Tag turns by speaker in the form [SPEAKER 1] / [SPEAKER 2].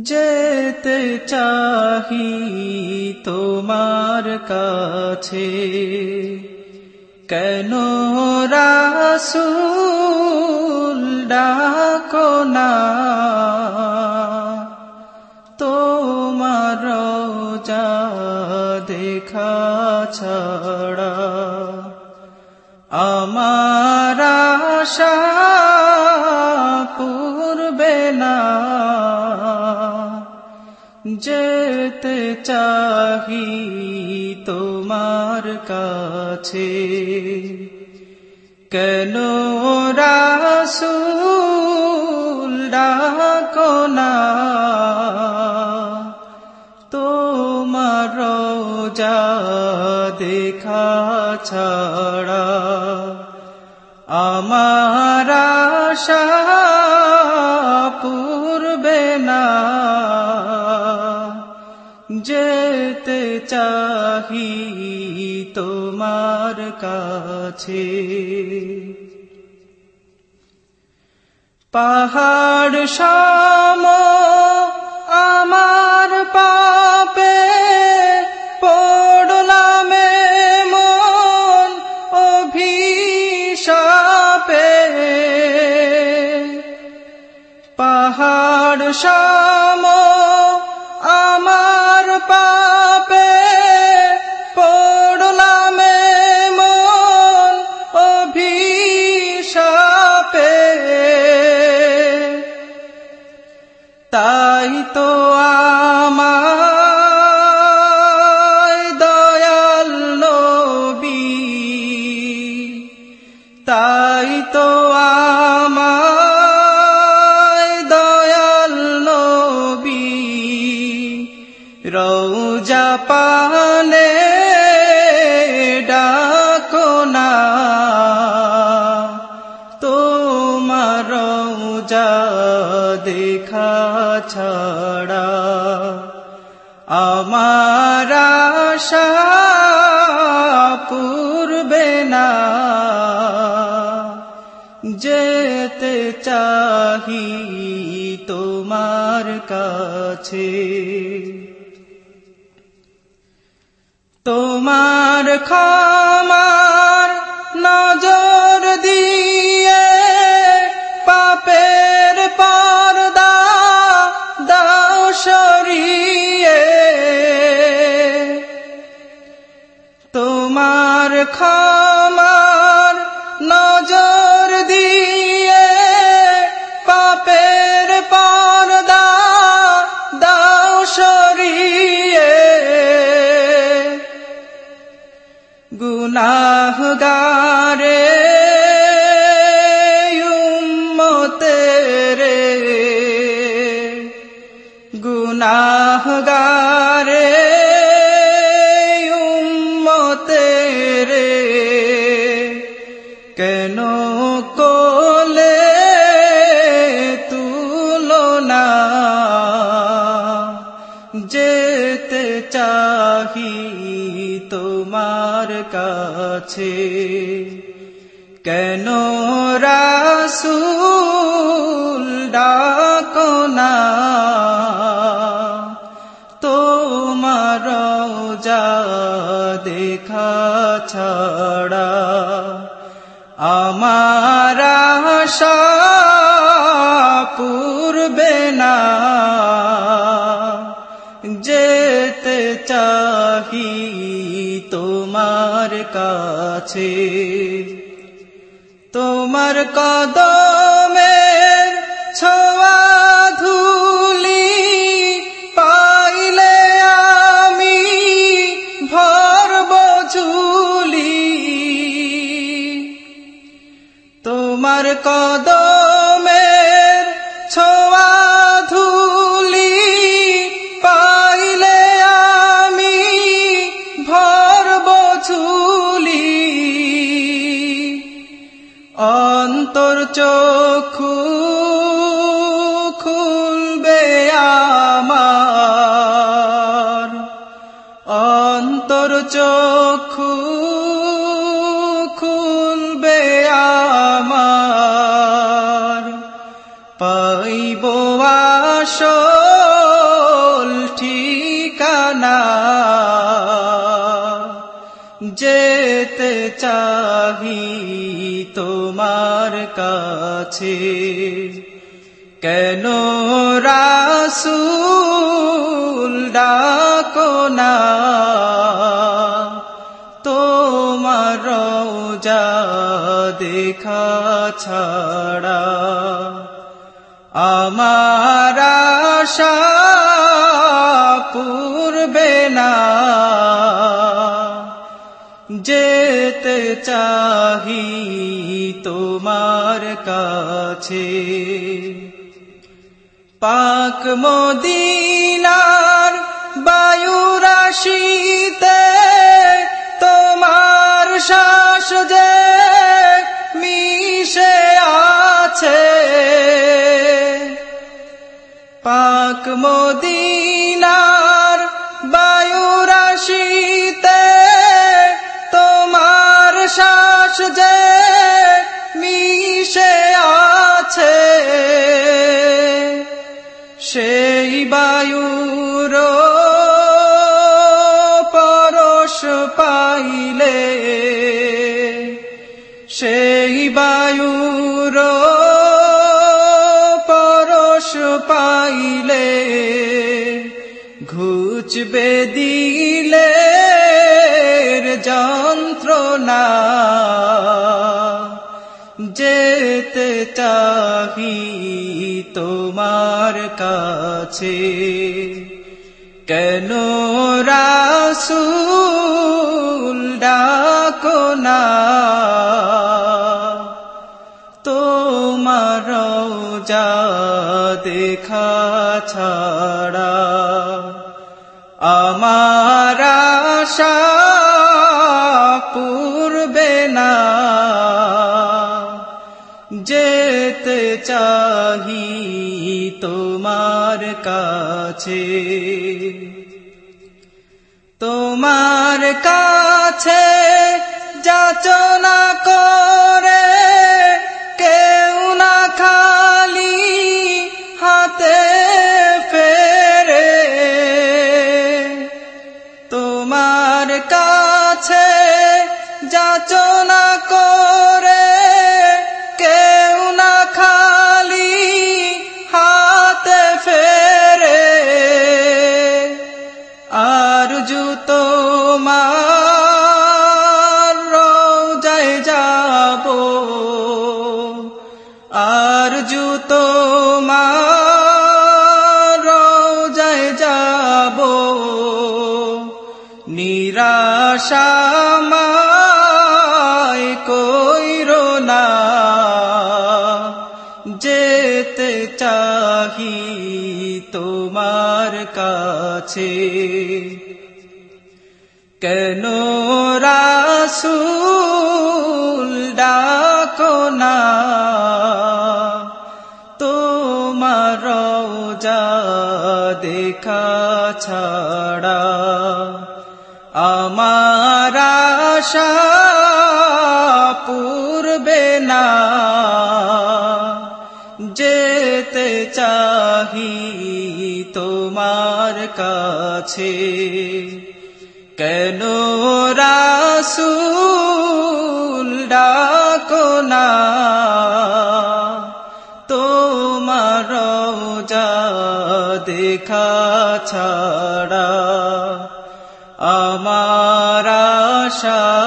[SPEAKER 1] যেতে চাহি তোমার কাছে। কেন রাসুল ডাকো না? তোমার যা দেখা ছাড়া আমার আশা যেতে চাহি তোমার কাছে। কেন রাসুল ডাকো না? তোমার যা দেখা ছাড়া আমার আশা পূর্বে না। যেতে চাহি তোমার কাছে। পাহাড় সম আমার পাপে পড়লামে মন অভিশাপে। পাহাড় সম তাই তো আমায় দয়াল নবী। তাই তো আমায় দয়াল নবী। রৌজা পানে ডাকো না। তোমার রৌজা দেখা ছাড়া আমার পূর্বে না। যেতে চাহি তোমার কাছে। তোমার ক্ষমার নজর ক্ষমার নজর দিয়ে পাপের পর্দা দাও সরিয়ে। গুনাহগারে উম্মতেরে গুনাহগারে চাহি তোমার কাছে। কেন রাসুল ডাকো না? তোমার যা দেখা ছাড়া আমার আশা চাহি তোমার কাছে। তোমার কদমের ছোয়া ধুলি পাইলে আমি ভরব ঝুলি। তোমার কদমের অন্তর চক্ষু খুলবে আমার। অন্তর চক্ষু খুলবে আমার। পাইব আসল ঠিকানা। যেতে চাহি কাছে। কেন রাসুল ডাকো না? তোমার যা দেখা ছাড়া আমার পূর্বে না। যেতে চাহি কাছে পাক মদিনার বায়ুরাশিতে তোমার শ্বাস যে মিশে আছে। পাক মদিনার সেই বায়ুর পরশ পাইলে ঘুচবে দিলে যন্ত্রণা। যেতে চাহি তোমার কাছে কেন রাসুল যা দেখা ছাড়া আমার আশা পূর্বে না। যেতে চাহি তোমার কাছে। তোমার কাছে যাচনা করে যাচনা করে কেউ না খালি হাতে ফেরে। আর জুতো মার কাছে কেন রাসুল ডাকো না? তোমার রোজা দেখা ছাড়া আমার পূর্বে না। যেতে চাহি কাছে কেন রাসুল ডাকো না? তোমার যা দেখা ছাড়া আমার আশা